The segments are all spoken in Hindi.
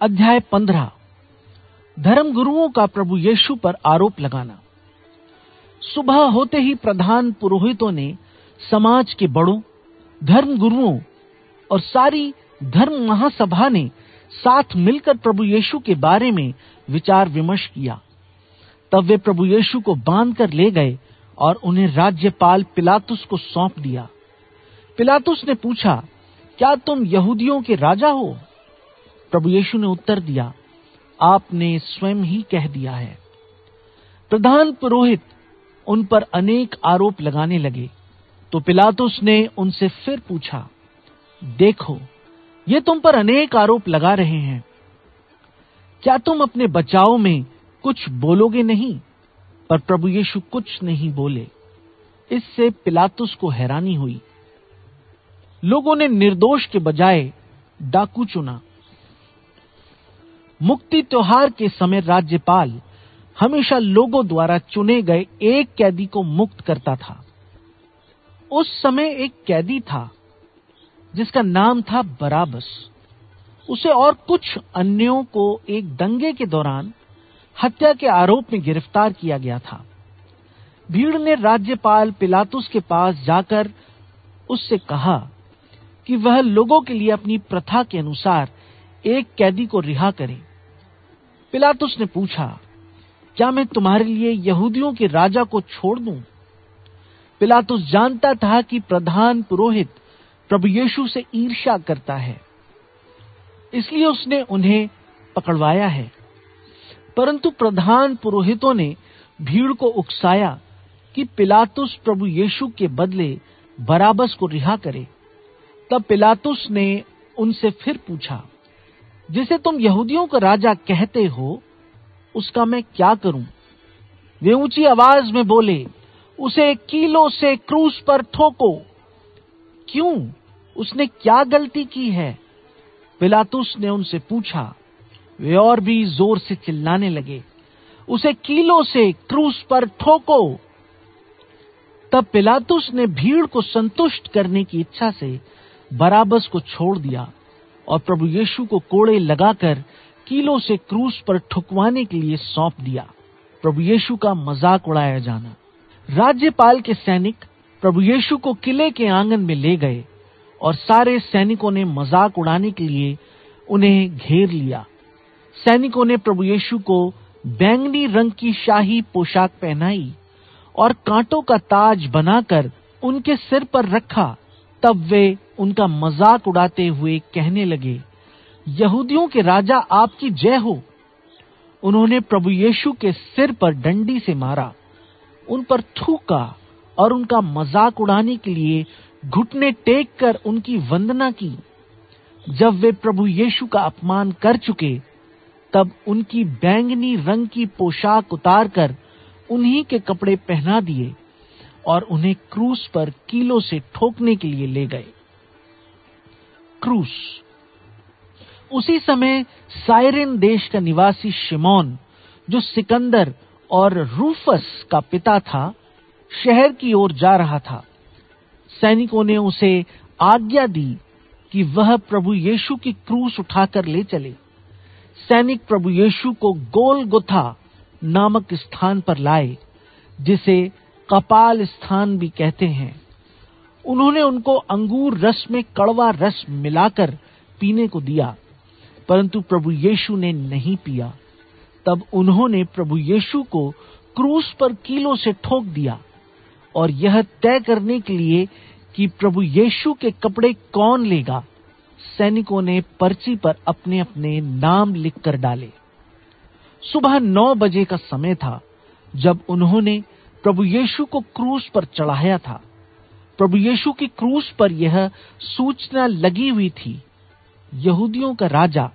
अध्याय पंद्रह। धर्म गुरुओं का प्रभु यीशु पर आरोप लगाना। सुबह होते ही प्रधान पुरोहितों ने समाज के बड़ों धर्म गुरुओं और सारी धर्म महासभा ने साथ मिलकर प्रभु यीशु के बारे में विचार विमर्श किया। तब वे प्रभु यीशु को बाँध कर ले गए और उन्हें राज्यपाल पिलातुस को सौंप दिया। पिलातुस ने पूछा, क्या तुम यहूदियों के राजा हो? प्रभु यीशु ने उत्तर दिया, आपने स्वयं ही कह दिया है। प्रधान पुरोहित उन पर अनेक आरोप लगाने लगे। तो पिलातुस ने उनसे फिर पूछा, देखो, ये तुम पर अनेक आरोप लगा रहे हैं। क्या तुम अपने बचाव में कुछ बोलोगे नहीं? पर प्रभु यीशु कुछ नहीं बोले। इससे पिलातुस को हैरानी हुई। लोगों ने निर्दोष के बजाय डाकू चुना। मुक्ति त्योहार के समय राज्यपाल हमेशा लोगों द्वारा चुने गए एक कैदी को मुक्त करता था। उस समय एक कैदी था, जिसका नाम था बराबस। उसे और कुछ अन्यों को एक दंगे के दौरान हत्या के आरोप में गिरफ़्तार किया गया था। भीड़ ने राज्यपाल पिलातुस के पास जाकर उससे कहा कि वह लोगों के लिए अपनी प्रथा के अनुसार एक कैदी को रिहा करे। पिलातुस ने पूछा, क्या मैं तुम्हारे लिए यहूदियों के राजा को छोड़ दूँ? पिलातुस जानता था कि प्रधान पुरोहित प्रभु यीशु से ईर्ष्या करता है, इसलिए उसने उन्हें पकड़वाया है। परंतु प्रधान पुरोहितों ने भीड़ को उकसाया कि पिलातुस प्रभु यीशु के बदले बराबस को रिहा करे। तब पिलातुस ने उनसे फिर पूछा जिसे तुम यहूदियों का राजा कहते हो, उसका मैं क्या करूँ? वे ऊँची आवाज़ में बोले, उसे कीलो से क्रूस पर ठोको। क्यों? उसने क्या गलती की है? पिलातुस ने उनसे पूछा। वे और भी ज़ोर से चिल्लाने लगे, उसे कीलो से क्रूस पर ठोको। तब पिलातुस ने भीड़ को संतुष्ट करने की इच्छा से बराबस को छोड़ दिया। और प्रभु यीशु को कोड़े लगाकर कीलो से क्रूस पर ठुकवाने के लिए सौंप दिया। प्रभु यीशु का मज़ाक उड़ाया जाना। राज्यपाल के सैनिक प्रभु यीशु को किले के आँगन में ले गए और सारे सैनिकों ने मज़ाक उड़ाने के लिए उन्हें घेर लिया। सैनिकों ने प्रभु यीशु को बैंगनी रंग की शाही पोशाक पहनाई और कांटों का ताज बनाकर उनके सिर पर रखा तब वे उनका मज़ाक उड़ाते हुए कहने लगे, यहूदियों के राजा आपकी जय हो। उन्होंने प्रभु यीशु के सिर पर डंडी से मारा, उन पर थूका और उनका मज़ाक उड़ाने के लिए घुटने टेक कर उनकी वंदना की। जब वे प्रभु यीशु का अपमान कर चुके, तब उनकी बैंगनी रंग की पोशाक उतारकर उन्हीं के कपड़े पहना दिए। और उन्हें क्रूस पर कीलों से ठोकने के लिए ले गए। क्रूस। उसी समय साइरिन देश का निवासी शिमोन, जो सिकंदर और रूफस का पिता था, शहर की ओर जा रहा था। सैनिकों ने उसे आज्ञा दी कि वह प्रभु यीशु की क्रूस उठाकर ले चले। सैनिक प्रभु यीशु को गोल गुथा नामक स्थान पर लाए, जिसे कपाल स्थान भी कहते हैं। उन्होंने उनको अंगूर रस में, कड़वा रस मिलाकर पीने को दिया, परंतु प्रभु यीशु ने नहीं पिया। तब उन्होंने प्रभु यीशु को क्रूस पर कीलों से ठोक दिया, और यह तय करने के लिए कि प्रभु यीशु के कपड़े कौन लेगा? सैनिकों ने पर्ची पर अपने अपने नाम लिखकर डाले। सुबह नौ बजे का समय था, जब उन्होंने प्रभु यीशु को क्रूस पर चढ़ाया था। प्रभु यीशु की क्रूस पर यह सूचना लगी हुई थी, यहूदियों का राजा।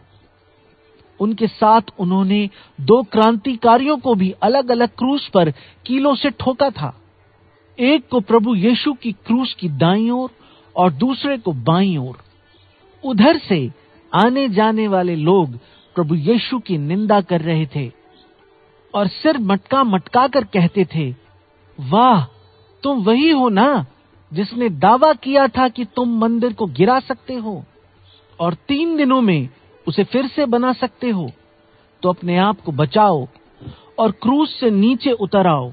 उनके साथ उन्होंने दो क्रांतिकारियों को भी अलग अलग क्रूस पर कीलों से ठोका था। एक को प्रभु यीशु की क्रूस की दाई ओर और दूसरे को बाई ओर। उधर से आने जाने वाले लोग प्रभु यीशु की निंदा कर रहे थे और सिर मटका मटका कर कहते थे वाह, तुम वही हो ना, जिसने दावा किया था कि तुम मंदिर को गिरा सकते हो, और तीन दिनों में उसे फिर से बना सकते हो। तो अपने आप को बचाओ और क्रूस से नीचे उतर आओ।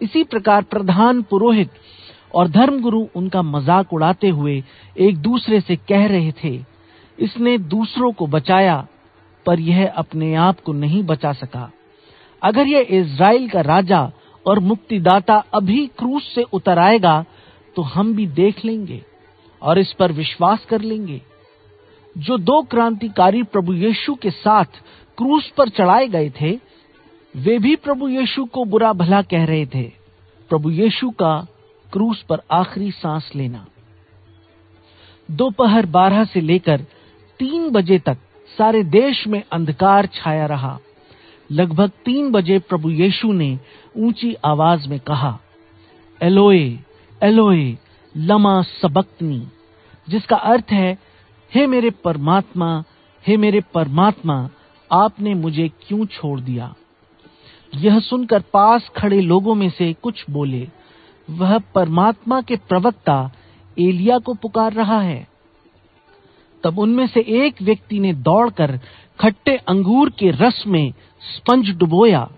इसी प्रकार प्रधान पुरोहित और धर्मगुरु उनका मज़ाक उड़ाते हुए एक दूसरे से कह रहे थे, इसने दूसरों को बचाया, पर यह अपने आप को नहीं बचा सका। अगर यह इज़राइल का राजा और मुक्तिदाता अभी क्रूस से उतर आएगा तो हम भी देख लेंगे और इस पर विश्वास कर लेंगे। जो दो क्रांतिकारी प्रभु यीशु के साथ क्रूस पर चढ़ाए गए थे, वे भी प्रभु यीशु को बुरा भला कह रहे थे। प्रभु यीशु का क्रूस पर आखिरी सांस लेना। दोपहर बारह से लेकर तीन बजे तक सारे देश में अंधकार छाया रहा। लगभग तीन बजे प्रभु यीशु ने ऊँची आवाज़ में कहा, एलोए एलोए, लमा सबक्तनी, जिसका अर्थ है, हे मेरे परमात्मा, हे मेरे परमात्मा, आपने मुझे क्यों छोड़ दिया? यह सुनकर पास खड़े लोगों में से कुछ बोले, वह परमात्मा के प्रवक्ता एलिया को पुकार रहा है। तब उनमें से एक व्यक्ति ने दौड़कर खट्टे अंगूर के रस में स्पंज डुबोया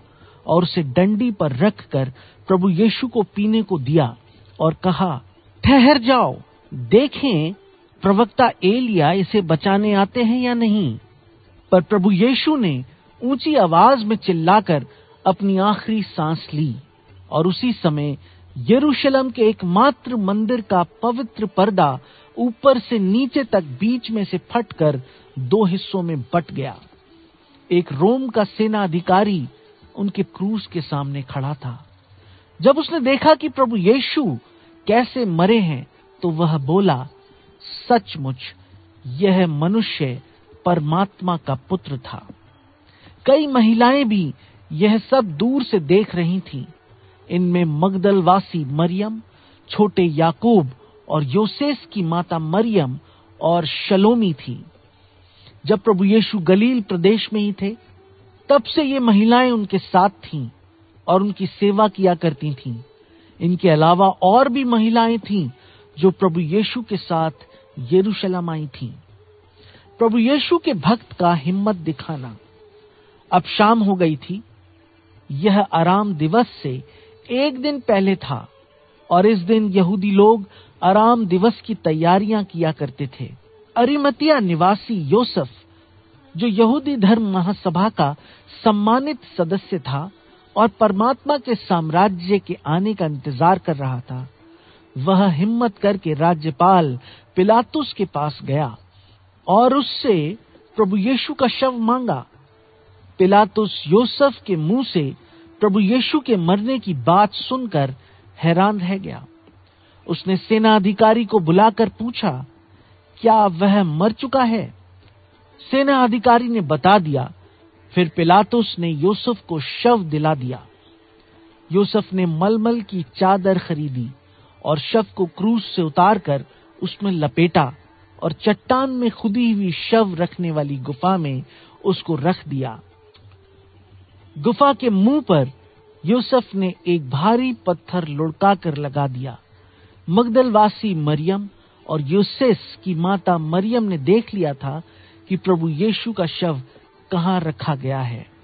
और उसे डंडी पर रखकर प्रभु यीशु को पीने को दिया और कहा, ठहर जाओ, देखें, प्रवक्ता एलिया इसे बचाने आते हैं या नहीं? पर प्रभु यीशु ने ऊँची आवाज़ में चिल्लाकर अपनी आखिरी सांस ली और उसी समय यरूशलेम के एकमात्र मंदिर का पवित्र पर्दा ऊपर से नीचे तक बीच में से फटकर दो हिस्सों में बट गया। एक रोम का सेना अधिकारी उनके क्रूस के सामने खड़ा था। जब उसने देखा कि प्रभु यीशु कैसे मरे हैं तो वह बोला, सचमुच, यह मनुष्य परमात्मा का पुत्र था। कई महिलाएँ भी यह सब दूर से देख रही थीं। इनमें मगदलवासी मरियम, छोटे याकूब और योसेस की माता मरियम और शलोमी थी। जब प्रभु यीशु गलील प्रदेश में ही थे, तब से ये महिलाएँ उनके साथ थीं और उनकी सेवा किया करती थीं। इनके अलावा और भी महिलाएँ थीं जो प्रभु यीशु के साथ यरूशलेम आई थीं। प्रभु यीशु के भक्त का हिम्मत दिखाना। अब शाम हो गई थी। यह आराम दिवस से एक दिन पहले था। और इस दिन यहूदी लोग आराम दिवस की तैयारियाँ किया करते थे। अरिमतिया निवासी योसफ, जो यहूदी धर्म महासभा का सम्मानित सदस्य था और परमात्मा के साम्राज्य के आने का इंतज़ार कर रहा था, वह हिम्मत करके राज्यपाल पिलातुस के पास गया और उससे प्रभु यीशु का शव मांगा। पिलातुस योसफ के मुँह से प्रभु यीशु के मरने की बात सुनकर हैरान रह गया। उसने सेना अधिकारी को बुलाकर पूछा, क्या वह मर चुका है? सेना अधिकारी ने बता दिया। फिर पिलातुस ने यूसुफ को शव दिला दिया। यूसुफ ने मलमल की चादर खरीदी और शव को क्रूस से उतारकर उसमें लपेटा और चट्टान में खुदी हुई शव रखने वाली गुफा में उसको रख दिया। गुफा के मुँह पर यूसुफ ने एक भारी पत्थर लुढ़का कर लगा दिया। मगदलवासी मरियम और यूसेस की माता मरियम ने देख लिया था कि प्रभु यीशु का शव कहाँ रखा गया है।